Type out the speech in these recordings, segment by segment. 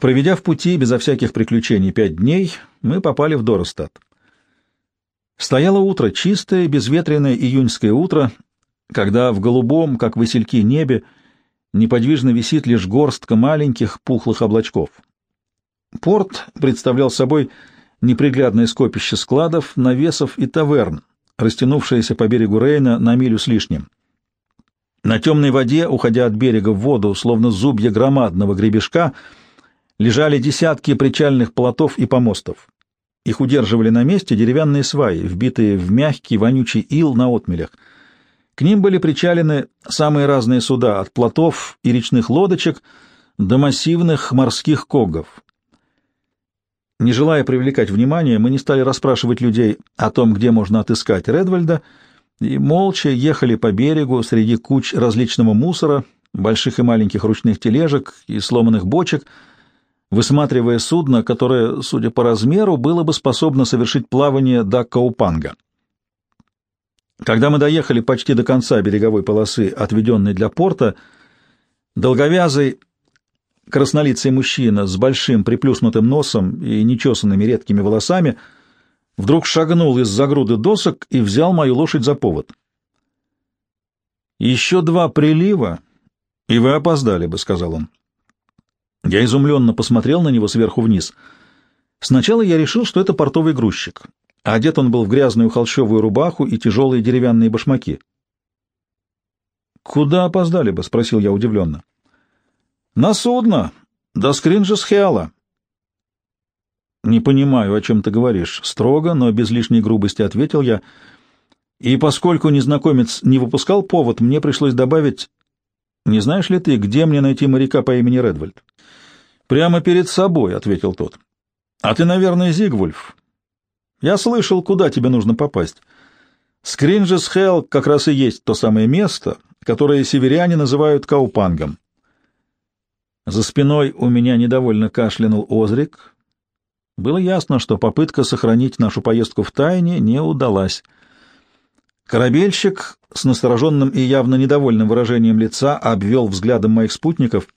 Проведя в пути безо всяких приключений пять дней, мы попали в Доростат. Стояло утро, чистое, безветренное июньское утро, когда в голубом, как васильки, небе неподвижно висит лишь горстка маленьких пухлых облачков. Порт представлял собой неприглядное скопище складов, навесов и таверн, растянувшееся по берегу Рейна на милю с лишним. На темной воде, уходя от берега в воду, словно зубья громадного гребешка, лежали десятки причальных плотов и помостов. Их удерживали на месте деревянные сваи, вбитые в мягкий вонючий ил на отмелях. К ним были причалены самые разные суда, от плотов и речных лодочек до массивных морских когов. Не желая привлекать внимание, мы не стали расспрашивать людей о том, где можно отыскать Редвальда, и молча ехали по берегу среди куч различного мусора, больших и маленьких ручных тележек и сломанных бочек, высматривая судно, которое, судя по размеру, было бы способно совершить плавание до Каупанга. Когда мы доехали почти до конца береговой полосы, отведенной для порта, долговязый краснолицый мужчина с большим приплюснутым носом и нечесанными редкими волосами вдруг шагнул из-за груды досок и взял мою лошадь за повод. «Еще два прилива, и вы опоздали бы», — сказал он. Я изумленно посмотрел на него сверху вниз. Сначала я решил, что это портовый грузчик. Одет он был в грязную холщовую рубаху и тяжелые деревянные башмаки. «Куда опоздали бы?» — спросил я удивленно. На судно, до Скринджесхиала. Не понимаю, о чем ты говоришь. Строго, но без лишней грубости ответил я. И поскольку незнакомец не выпускал повод, мне пришлось добавить... Не знаешь ли ты, где мне найти моряка по имени Редвальд? Прямо перед собой, ответил тот. А ты, наверное, Зигвульф. Я слышал, куда тебе нужно попасть. Скринджесхелл как раз и есть то самое место, которое северяне называют Каупангом. За спиной у меня недовольно кашлянул Озрик. Было ясно, что попытка сохранить нашу поездку в тайне не удалась. Корабельщик с настороженным и явно недовольным выражением лица обвел взглядом моих спутников.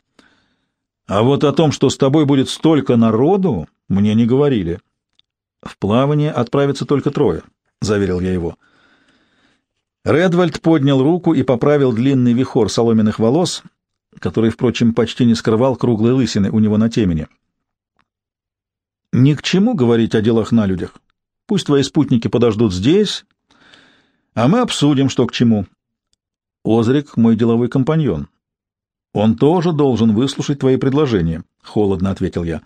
«А вот о том, что с тобой будет столько народу, мне не говорили. В плавание отправятся только трое», — заверил я его. Редвальд поднял руку и поправил длинный вихор соломенных волос, который, впрочем, почти не скрывал круглой лысины у него на темени. «Ни к чему говорить о делах на людях. Пусть твои спутники подождут здесь, а мы обсудим, что к чему. Озрик — мой деловой компаньон. Он тоже должен выслушать твои предложения», — холодно ответил я.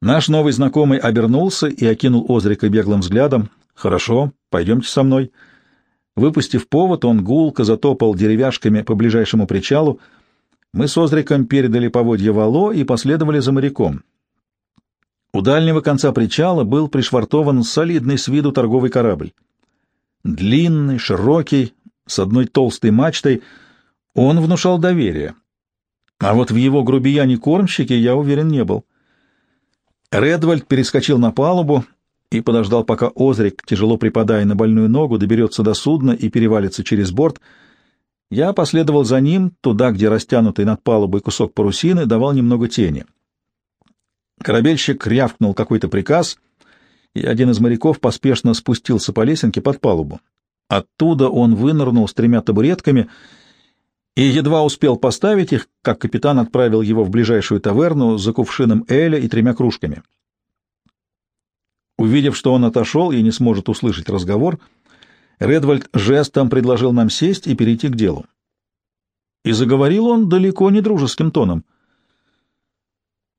Наш новый знакомый обернулся и окинул Озрика беглым взглядом. «Хорошо, пойдемте со мной». Выпустив повод, он гулко затопал деревяшками по ближайшему причалу, — мы с Озриком передали поводья вало и последовали за моряком. У дальнего конца причала был пришвартован солидный с виду торговый корабль. Длинный, широкий, с одной толстой мачтой, он внушал доверие. А вот в его грубияне-кормщике я уверен не был. Редвальд перескочил на палубу и подождал, пока Озрик, тяжело припадая на больную ногу, доберется до судна и перевалится через борт — я последовал за ним туда, где растянутый над палубой кусок парусины давал немного тени. Корабельщик рявкнул какой-то приказ, и один из моряков поспешно спустился по лесенке под палубу. Оттуда он вынырнул с тремя табуретками и едва успел поставить их, как капитан отправил его в ближайшую таверну за кувшином эля и тремя кружками. Увидев, что он отошел и не сможет услышать разговор, — Редвальд жестом предложил нам сесть и перейти к делу. И заговорил он далеко не дружеским тоном.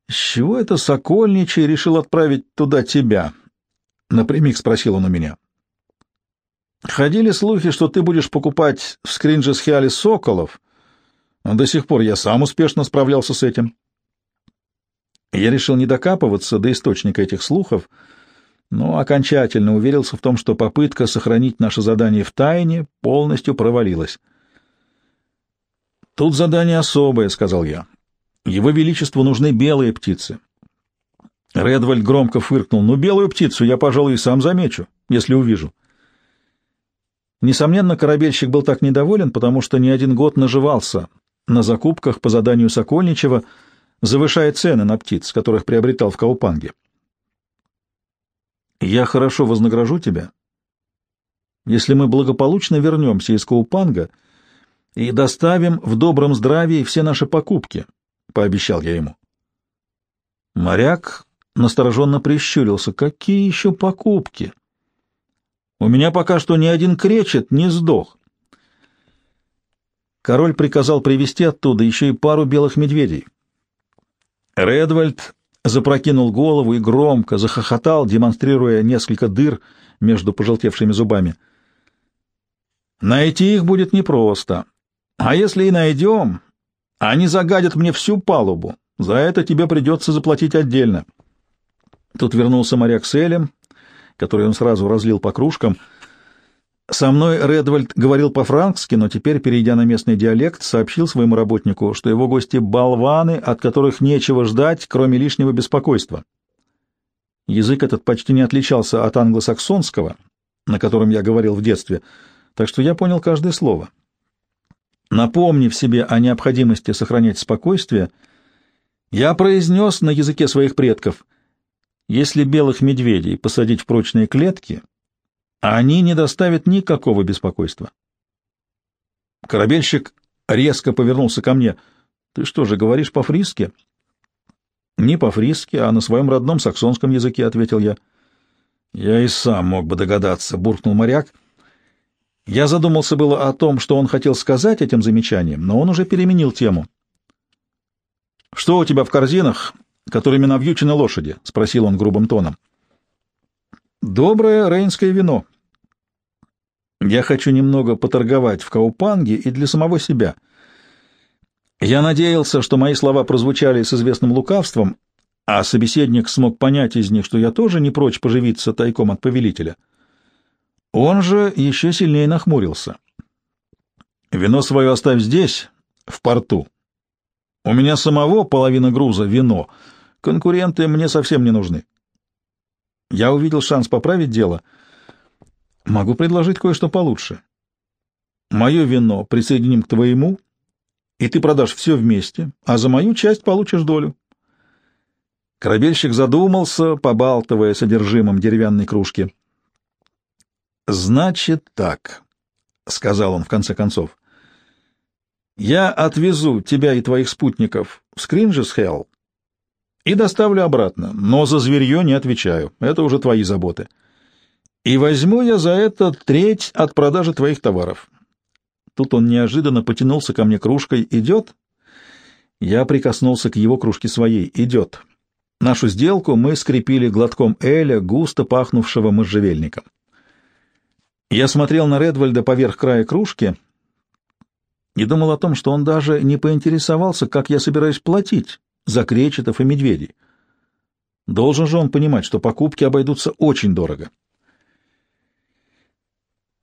«С чего это Сокольничий решил отправить туда тебя?» — напрямик спросил он у меня. «Ходили слухи, что ты будешь покупать в Скринджесхиале соколов, но до сих пор я сам успешно справлялся с этим». Я решил не докапываться до источника этих слухов — но окончательно уверился в том, что попытка сохранить наше задание в тайне полностью провалилась. «Тут задание особое», — сказал я. «Его Величеству нужны белые птицы». Редвальд громко фыркнул. «Ну, белую птицу я, пожалуй, и сам замечу, если увижу». Несомненно, корабельщик был так недоволен, потому что не один год наживался на закупках по заданию Сокольничева, завышая цены на птиц, которых приобретал в Каупанге. «Я хорошо вознагражу тебя, если мы благополучно вернемся из Каупанга и доставим в добром здравии все наши покупки», — пообещал я ему. Моряк настороженно прищурился. «Какие еще покупки?» «У меня пока что ни один кречет не сдох». Король приказал привести оттуда еще и пару белых медведей. Редвальд запрокинул голову и громко захохотал, демонстрируя несколько дыр между пожелтевшими зубами. «Найти их будет непросто. А если и найдем, они загадят мне всю палубу. За это тебе придется заплатить отдельно». Тут вернулся моряк с Элем, который он сразу разлил по кружкам — со мной Редвальд говорил по-франкски, но теперь, перейдя на местный диалект, сообщил своему работнику, что его гости — болваны, от которых нечего ждать, кроме лишнего беспокойства. Язык этот почти не отличался от англосаксонского, на котором я говорил в детстве, так что я понял каждое слово. Напомнив себе о необходимости сохранять спокойствие, я произнес на языке своих предков, если белых медведей посадить в прочные клетки — они не доставят никакого беспокойства. Корабельщик резко повернулся ко мне. «Ты что же, говоришь по-фрисски?» «Не по-фрисски, а на своем родном саксонском языке», — ответил я. «Я и сам мог бы догадаться», — буркнул моряк. Я задумался было о том, что он хотел сказать этим замечанием, но он уже переменил тему. «Что у тебя в корзинах, которыми навьючены лошади?» — спросил он грубым тоном. «Доброе рейнское вино», я хочу немного поторговать в Каупанге и для самого себя. Я надеялся, что мои слова прозвучали с известным лукавством, а собеседник смог понять из них, что я тоже не прочь поживиться тайком от повелителя. Он же еще сильнее нахмурился. «Вино свое оставь здесь, в порту. У меня самого половина груза — вино. Конкуренты мне совсем не нужны». Я увидел шанс поправить дело — Могу предложить кое-что получше. Мое вино присоединим к твоему, и ты продашь все вместе, а за мою часть получишь долю. Корабельщик задумался, побалтывая содержимым деревянной кружки. «Значит так», — сказал он в конце концов, — «я отвезу тебя и твоих спутников в Скринджесхелл и доставлю обратно, но за зверье не отвечаю, это уже твои заботы» и возьму я за это треть от продажи твоих товаров. Тут он неожиданно потянулся ко мне кружкой. «Идет?» Я прикоснулся к его кружке своей. «Идет». Нашу сделку мы скрепили глотком Эля, густо пахнувшего можжевельником. Я смотрел на Редвальда поверх края кружки и думал о том, что он даже не поинтересовался, как я собираюсь платить за кречетов и медведей. Должен же он понимать, что покупки обойдутся очень дорого.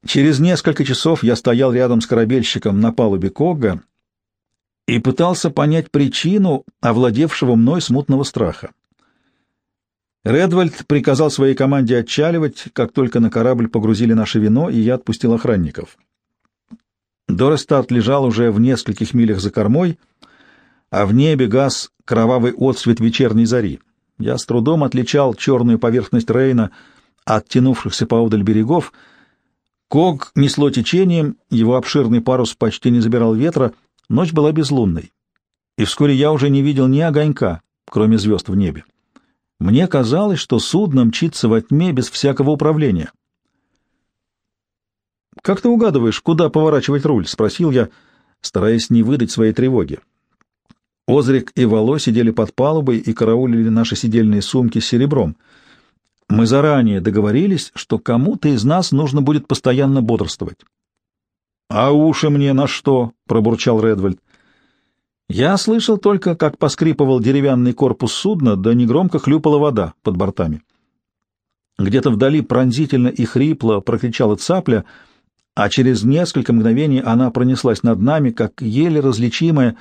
Через несколько часов я стоял рядом с корабельщиком на палубе Кога и пытался понять причину овладевшего мной смутного страха. Редвальд приказал своей команде отчаливать, как только на корабль погрузили наше вино, и я отпустил охранников. Дорестат лежал уже в нескольких милях за кормой, а в небе газ кровавый отсвет вечерней зари. Я с трудом отличал черную поверхность Рейна от тянувшихся поодаль берегов — Ког несло течением, его обширный парус почти не забирал ветра, ночь была безлунной. И вскоре я уже не видел ни огонька, кроме звезд в небе. Мне казалось, что судно мчится во тьме без всякого управления. «Как ты угадываешь, куда поворачивать руль?» — спросил я, стараясь не выдать своей тревоги. Озрик и Вало сидели под палубой и караулили наши сидельные сумки с серебром — мы заранее договорились, что кому-то из нас нужно будет постоянно бодрствовать. — А уши мне на что? — пробурчал Редвальд. Я слышал только, как поскрипывал деревянный корпус судна, да негромко хлюпала вода под бортами. Где-то вдали пронзительно и хрипло прокричала цапля, а через несколько мгновений она пронеслась над нами, как еле различимая,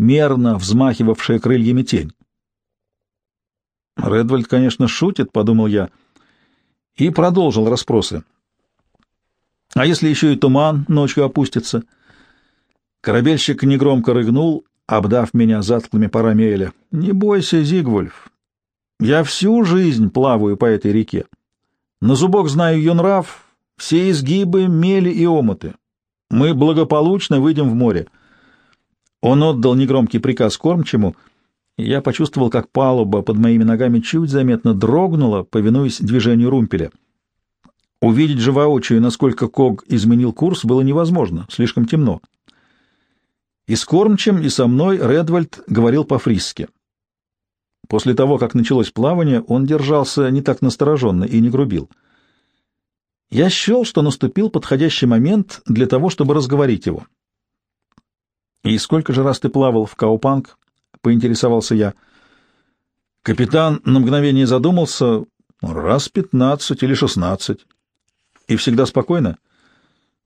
мерно взмахивавшая крыльями тень. Редвальд, конечно, шутит, — подумал я, и продолжил расспросы. А если еще и туман ночью опустится? Корабельщик негромко рыгнул, обдав меня затклыми парами Эля. «Не бойся, Зигвульф. Я всю жизнь плаваю по этой реке. На зубок знаю ее нрав, все изгибы, мели и омуты. Мы благополучно выйдем в море». Он отдал негромкий приказ кормчему, и я почувствовал, как палуба под моими ногами чуть заметно дрогнула, повинуясь движению румпеля. Увидеть же воочию, насколько Ког изменил курс, было невозможно, слишком темно. И с кормчем, и со мной Редвальд говорил по-фрисски. После того, как началось плавание, он держался не так настороженно и не грубил. Я счел, что наступил подходящий момент для того, чтобы разговорить его. «И сколько же раз ты плавал в Каупанг?» — поинтересовался я. Капитан на мгновение задумался. «Раз пятнадцать или шестнадцать». «И всегда спокойно?»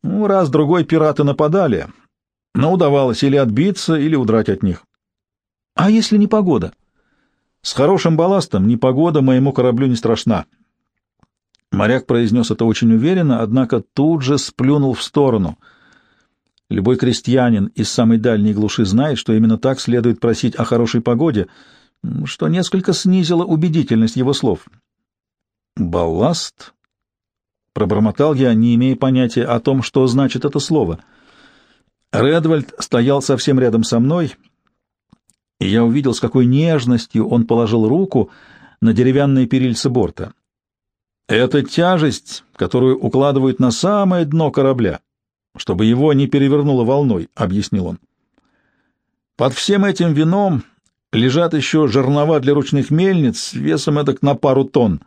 «Ну, раз-другой пираты нападали, но удавалось или отбиться, или удрать от них». «А если не погода?» «С хорошим балластом непогода моему кораблю не страшна». Моряк произнес это очень уверенно, однако тут же сплюнул в сторону — Любой крестьянин из самой дальней глуши знает, что именно так следует просить о хорошей погоде, что несколько снизило убедительность его слов. «Балласт?» — пробормотал я, не имея понятия о том, что значит это слово. Редвальд стоял совсем рядом со мной, и я увидел, с какой нежностью он положил руку на деревянные перильцы борта. «Это тяжесть, которую укладывают на самое дно корабля чтобы его не перевернуло волной, — объяснил он. Под всем этим вином лежат еще жернова для ручных мельниц весом эдак на пару тонн.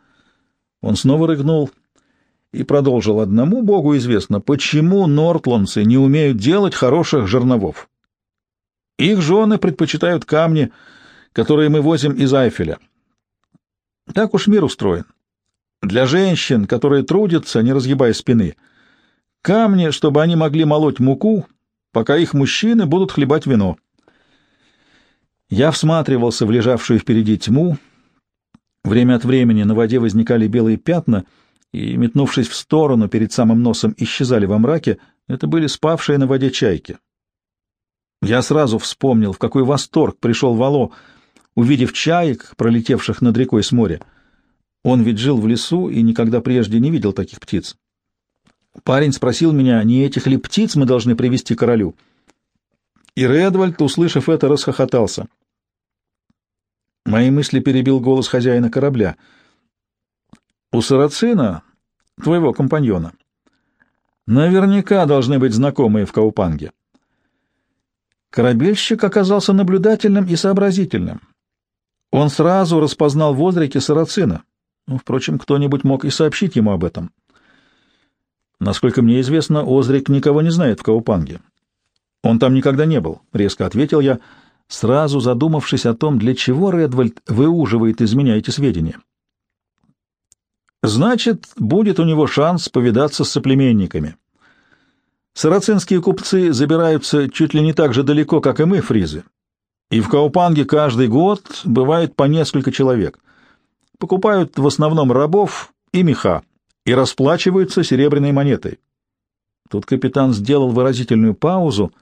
Он снова рыгнул и продолжил. Одному богу известно, почему нортландцы не умеют делать хороших жерновов. Их жены предпочитают камни, которые мы возим из Айфеля. Так уж мир устроен. Для женщин, которые трудятся, не разгибая спины — камни, чтобы они могли молоть муку, пока их мужчины будут хлебать вино. Я всматривался в лежавшую впереди тьму. Время от времени на воде возникали белые пятна, и, метнувшись в сторону, перед самым носом исчезали во мраке. Это были спавшие на воде чайки. Я сразу вспомнил, в какой восторг пришел Вало, увидев чаек, пролетевших над рекой с моря. Он ведь жил в лесу и никогда прежде не видел таких птиц. Парень спросил меня, не этих ли птиц мы должны привести королю. И Редвальд, услышав это, расхохотался. Мои мысли перебил голос хозяина корабля. У Сарацина, твоего компаньона, наверняка должны быть знакомые в Каупанге. Корабельщик оказался наблюдательным и сообразительным. Он сразу распознал в Озрике Сарацина. Ну, впрочем, кто-нибудь мог и сообщить ему об этом. Насколько мне известно, Озрик никого не знает в Каупанге. Он там никогда не был, — резко ответил я, сразу задумавшись о том, для чего Редвальд выуживает из меня эти сведения. Значит, будет у него шанс повидаться с соплеменниками. Сарацинские купцы забираются чуть ли не так же далеко, как и мы, фризы. И в Каупанге каждый год бывает по несколько человек. Покупают в основном рабов и меха и расплачиваются серебряной монетой. Тут капитан сделал выразительную паузу,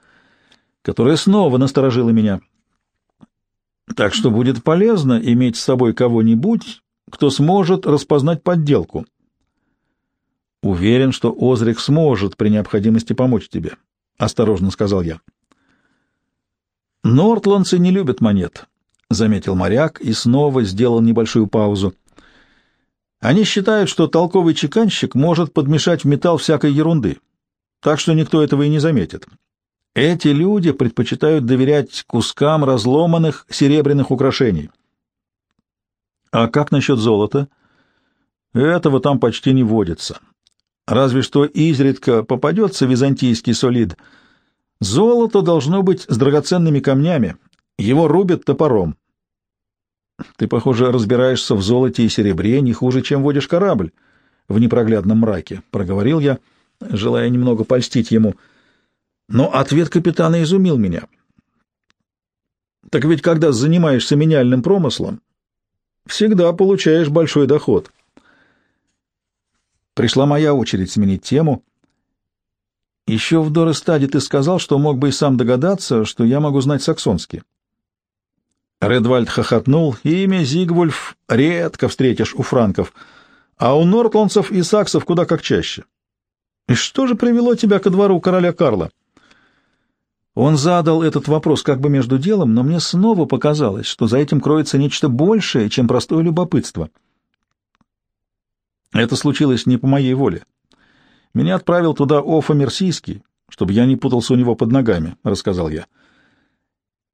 которая снова насторожила меня. Так что будет полезно иметь с собой кого-нибудь, кто сможет распознать подделку. Уверен, что Озрик сможет при необходимости помочь тебе, — осторожно сказал я. Нортландцы не любят монет, — заметил моряк и снова сделал небольшую паузу. Они считают, что толковый чеканщик может подмешать в металл всякой ерунды, так что никто этого и не заметит. Эти люди предпочитают доверять кускам разломанных серебряных украшений. А как насчет золота? Этого там почти не водится. Разве что изредка попадется византийский солид. Золото должно быть с драгоценными камнями. Его рубят топором. Ты, похоже, разбираешься в золоте и серебре не хуже, чем водишь корабль в непроглядном мраке, — проговорил я, желая немного польстить ему. Но ответ капитана изумил меня. Так ведь когда занимаешься меняльным промыслом, всегда получаешь большой доход. Пришла моя очередь сменить тему. Еще в Дорестаде ты сказал, что мог бы и сам догадаться, что я могу знать саксонский. Редвальд хохотнул. Имя Зигвульф редко встретишь у франков, а у нортландцев и саксов куда как чаще. И что же привело тебя ко двору короля Карла? Он задал этот вопрос как бы между делом, но мне снова показалось, что за этим кроется нечто большее, чем простое любопытство. Это случилось не по моей воле. Меня отправил туда Офа Мерсийский, чтобы я не путался у него под ногами, — рассказал я.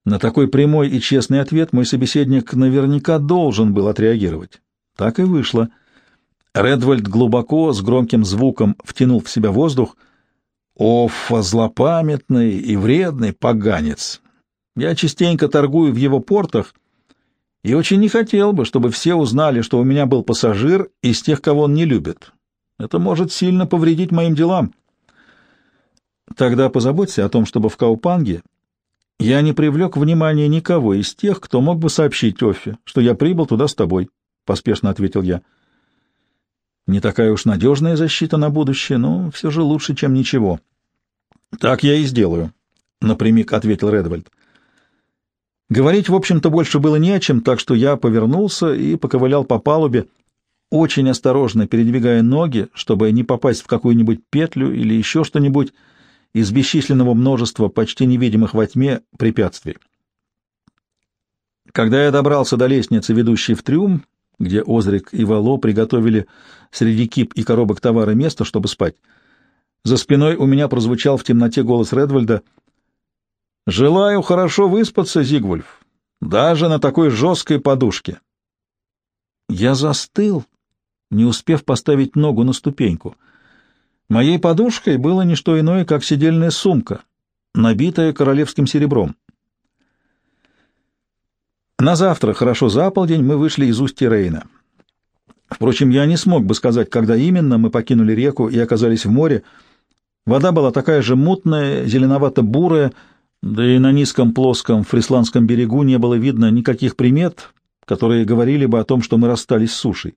На такой прямой и честный ответ мой собеседник наверняка должен был отреагировать. Так и вышло. Редвальд глубоко, с громким звуком втянул в себя воздух. «Оффа, злопамятный и вредный поганец! Я частенько торгую в его портах и очень не хотел бы, чтобы все узнали, что у меня был пассажир из тех, кого он не любит. Это может сильно повредить моим делам». Тогда позаботься о том, чтобы в Каупанге я не привлек внимания никого из тех, кто мог бы сообщить Оффе, что я прибыл туда с тобой, — поспешно ответил я. Не такая уж надежная защита на будущее, но все же лучше, чем ничего. — Так я и сделаю, — напрямик ответил Редвальд. Говорить, в общем-то, больше было не о чем, так что я повернулся и поковылял по палубе, очень осторожно передвигая ноги, чтобы не попасть в какую-нибудь петлю или еще что-нибудь, из бесчисленного множества почти невидимых во тьме препятствий. Когда я добрался до лестницы, ведущей в трюм, где Озрик и Вало приготовили среди кип и коробок товара место, чтобы спать, за спиной у меня прозвучал в темноте голос Редвальда «Желаю хорошо выспаться, Зигвульф, даже на такой жесткой подушке». Я застыл, не успев поставить ногу на ступеньку — Моей подушкой было не что иное, как сидельная сумка, набитая королевским серебром. На завтра, хорошо за полдень, мы вышли из устья Рейна. Впрочем, я не смог бы сказать, когда именно мы покинули реку и оказались в море. Вода была такая же мутная, зеленовато-бурая, да и на низком плоском фрисландском берегу не было видно никаких примет, которые говорили бы о том, что мы расстались с сушей.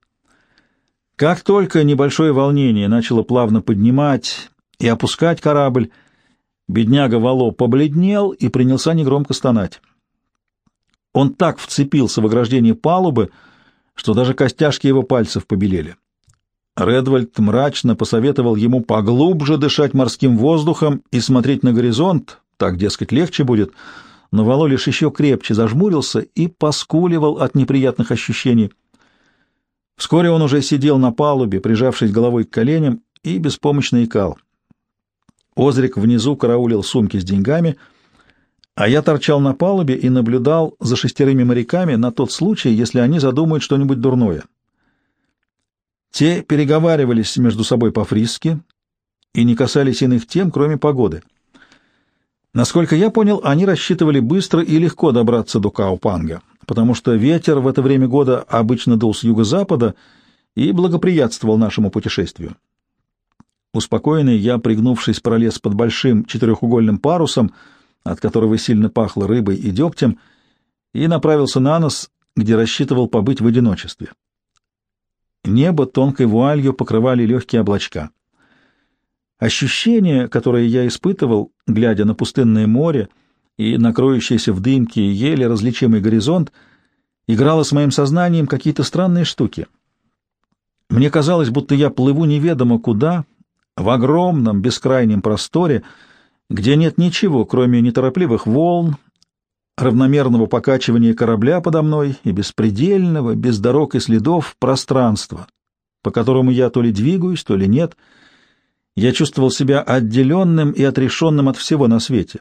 Как только небольшое волнение начало плавно поднимать и опускать корабль, бедняга Вало побледнел и принялся негромко стонать. Он так вцепился в ограждение палубы, что даже костяшки его пальцев побелели. Редвальд мрачно посоветовал ему поглубже дышать морским воздухом и смотреть на горизонт, так, дескать, легче будет, но Вало лишь еще крепче зажмурился и поскуливал от неприятных ощущений — Вскоре он уже сидел на палубе, прижавшись головой к коленям, и беспомощно икал. Озрик внизу караулил сумки с деньгами, а я торчал на палубе и наблюдал за шестерыми моряками на тот случай, если они задумают что-нибудь дурное. Те переговаривались между собой по-фрисски и не касались иных тем, кроме погоды. Насколько я понял, они рассчитывали быстро и легко добраться до Каупанга потому что ветер в это время года обычно дул с юго-запада и благоприятствовал нашему путешествию. Успокоенный, я, пригнувшись, пролез под большим четырехугольным парусом, от которого сильно пахло рыбой и дегтем, и направился на нос, где рассчитывал побыть в одиночестве. Небо тонкой вуалью покрывали легкие облачка. Ощущение, которое я испытывал, глядя на пустынное море, — и накроющийся в дымке еле различимый горизонт играло с моим сознанием какие-то странные штуки. Мне казалось, будто я плыву неведомо куда, в огромном бескрайнем просторе, где нет ничего, кроме неторопливых волн, равномерного покачивания корабля подо мной и беспредельного, без дорог и следов, пространства, по которому я то ли двигаюсь, то ли нет. Я чувствовал себя отделенным и отрешенным от всего на свете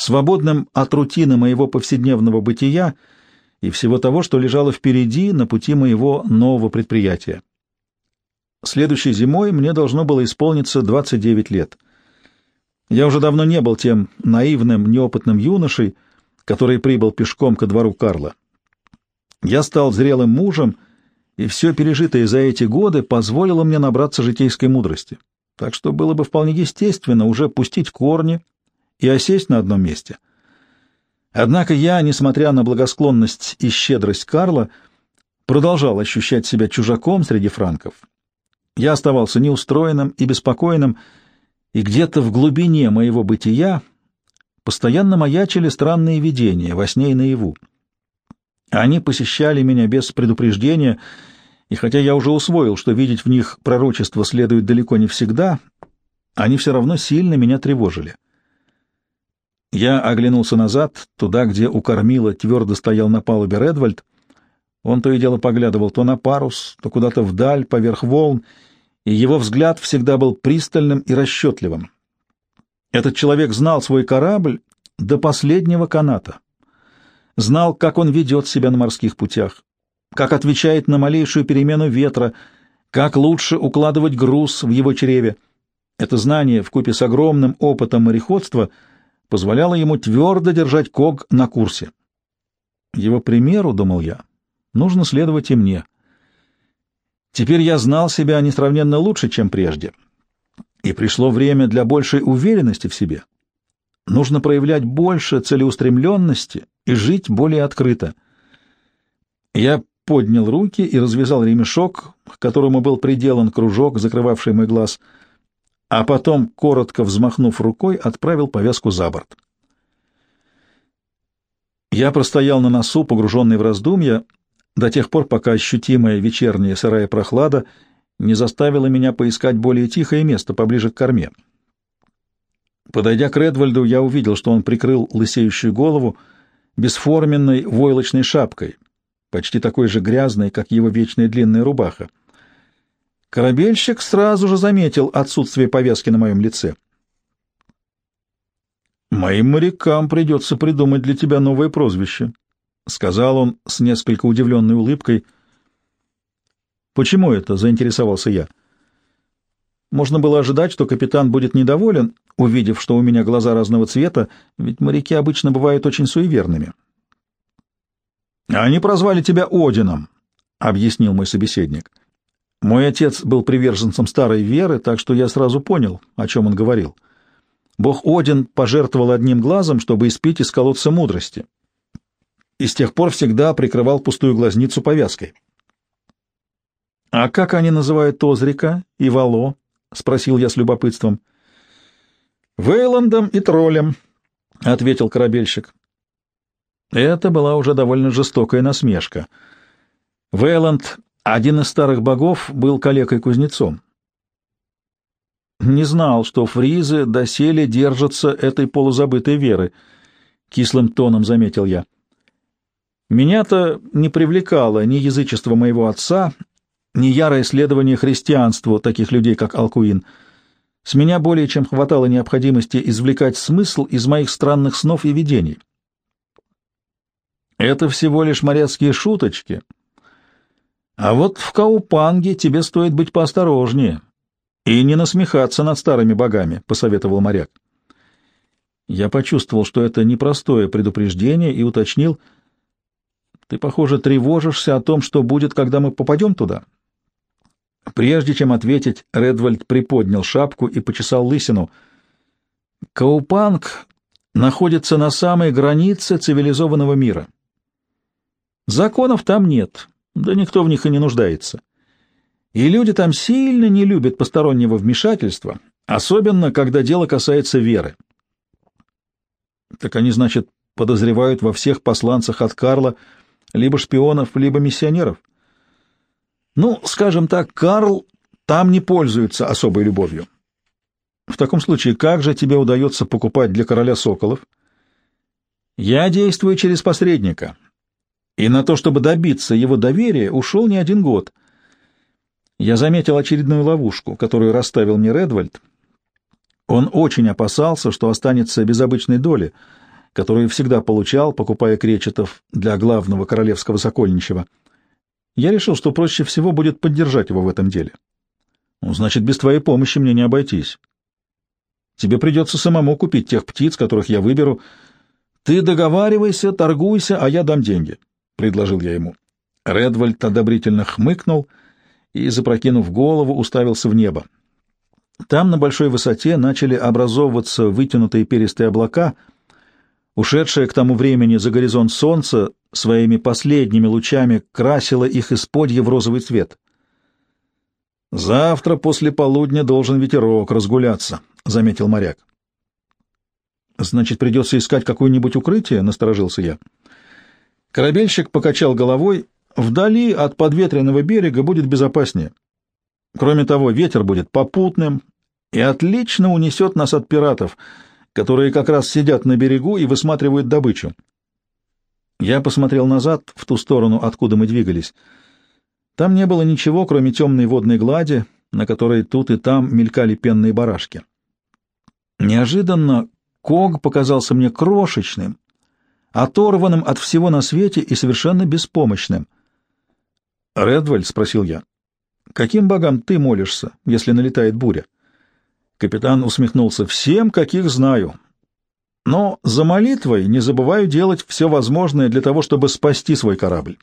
свободным от рутины моего повседневного бытия и всего того, что лежало впереди на пути моего нового предприятия. Следующей зимой мне должно было исполниться 29 лет. Я уже давно не был тем наивным, неопытным юношей, который прибыл пешком ко двору Карла. Я стал зрелым мужем, и все пережитое за эти годы позволило мне набраться житейской мудрости. Так что было бы вполне естественно уже пустить корни и осесть на одном месте. Однако я, несмотря на благосклонность и щедрость Карла, продолжал ощущать себя чужаком среди франков. Я оставался неустроенным и беспокойным, и где-то в глубине моего бытия постоянно маячили странные видения во сне и наяву. Они посещали меня без предупреждения, и хотя я уже усвоил, что видеть в них пророчество следует далеко не всегда, они все равно сильно меня тревожили. Я оглянулся назад, туда, где у кормила твердо стоял на палубе Редвальд. Он то и дело поглядывал то на парус, то куда-то вдаль, поверх волн, и его взгляд всегда был пристальным и расчетливым. Этот человек знал свой корабль до последнего каната, знал, как он ведет себя на морских путях, как отвечает на малейшую перемену ветра, как лучше укладывать груз в его чреве. Это знание, вкупе с огромным опытом мореходства, позволяло ему твердо держать Ког на курсе. Его примеру, думал я, нужно следовать и мне. Теперь я знал себя несравненно лучше, чем прежде, и пришло время для большей уверенности в себе. Нужно проявлять больше целеустремленности и жить более открыто. Я поднял руки и развязал ремешок, к которому был приделан кружок, закрывавший мой глаз — а потом, коротко взмахнув рукой, отправил повязку за борт. Я простоял на носу, погруженный в раздумья, до тех пор, пока ощутимая вечерняя сырая прохлада не заставила меня поискать более тихое место поближе к корме. Подойдя к Редвальду, я увидел, что он прикрыл лысеющую голову бесформенной войлочной шапкой, почти такой же грязной, как его вечная длинная рубаха. Корабельщик сразу же заметил отсутствие повязки на моем лице. «Моим морякам придется придумать для тебя новое прозвище», — сказал он с несколько удивленной улыбкой. «Почему это?» — заинтересовался я. Можно было ожидать, что капитан будет недоволен, увидев, что у меня глаза разного цвета, ведь моряки обычно бывают очень суеверными. «Они прозвали тебя Одином», — объяснил мой собеседник. Мой отец был приверженцем старой веры, так что я сразу понял, о чем он говорил. Бог Один пожертвовал одним глазом, чтобы испить из колодца мудрости, и с тех пор всегда прикрывал пустую глазницу повязкой. — А как они называют Озрика и Вало? — спросил я с любопытством. — Вейландом и троллем, — ответил корабельщик. Это была уже довольно жестокая насмешка. Вейланд один из старых богов был калекой-кузнецом. Не знал, что фризы доселе держатся этой полузабытой веры, — кислым тоном заметил я. Меня-то не привлекало ни язычество моего отца, ни ярое следование христианству таких людей, как Алкуин. С меня более чем хватало необходимости извлекать смысл из моих странных снов и видений. Это всего лишь моряцкие шуточки — а вот в Каупанге тебе стоит быть поосторожнее и не насмехаться над старыми богами, — посоветовал моряк. Я почувствовал, что это непростое предупреждение, и уточнил, — ты, похоже, тревожишься о том, что будет, когда мы попадем туда. Прежде чем ответить, Редвальд приподнял шапку и почесал лысину. Каупанг находится на самой границе цивилизованного мира. Законов там нет, да никто в них и не нуждается. И люди там сильно не любят постороннего вмешательства, особенно когда дело касается веры. Так они, значит, подозревают во всех посланцах от Карла либо шпионов, либо миссионеров. Ну, скажем так, Карл там не пользуется особой любовью. В таком случае, как же тебе удается покупать для короля соколов? Я действую через посредника, и на то, чтобы добиться его доверия, ушел не один год. Я заметил очередную ловушку, которую расставил мне Редвальд. Он очень опасался, что останется без обычной доли, которую всегда получал, покупая кречетов для главного королевского сокольничего. Я решил, что проще всего будет поддержать его в этом деле. Ну, значит, без твоей помощи мне не обойтись. Тебе придется самому купить тех птиц, которых я выберу. Ты договаривайся, торгуйся, а я дам деньги предложил я ему. Редвальд одобрительно хмыкнул и, запрокинув голову, уставился в небо. Там, на большой высоте, начали образовываться вытянутые перистые облака, ушедшее к тому времени за горизонт солнца своими последними лучами красило их исподье в розовый цвет. «Завтра после полудня должен ветерок разгуляться», — заметил моряк. «Значит, придется искать какое-нибудь укрытие?» — насторожился я. Корабельщик покачал головой. «Вдали от подветренного берега будет безопаснее. Кроме того, ветер будет попутным и отлично унесет нас от пиратов, которые как раз сидят на берегу и высматривают добычу». Я посмотрел назад, в ту сторону, откуда мы двигались. Там не было ничего, кроме темной водной глади, на которой тут и там мелькали пенные барашки. Неожиданно Ког показался мне крошечным, оторванным от всего на свете и совершенно беспомощным. «Редвальд?» — спросил я. «Каким богам ты молишься, если налетает буря?» Капитан усмехнулся. «Всем, каких знаю. Но за молитвой не забываю делать все возможное для того, чтобы спасти свой корабль.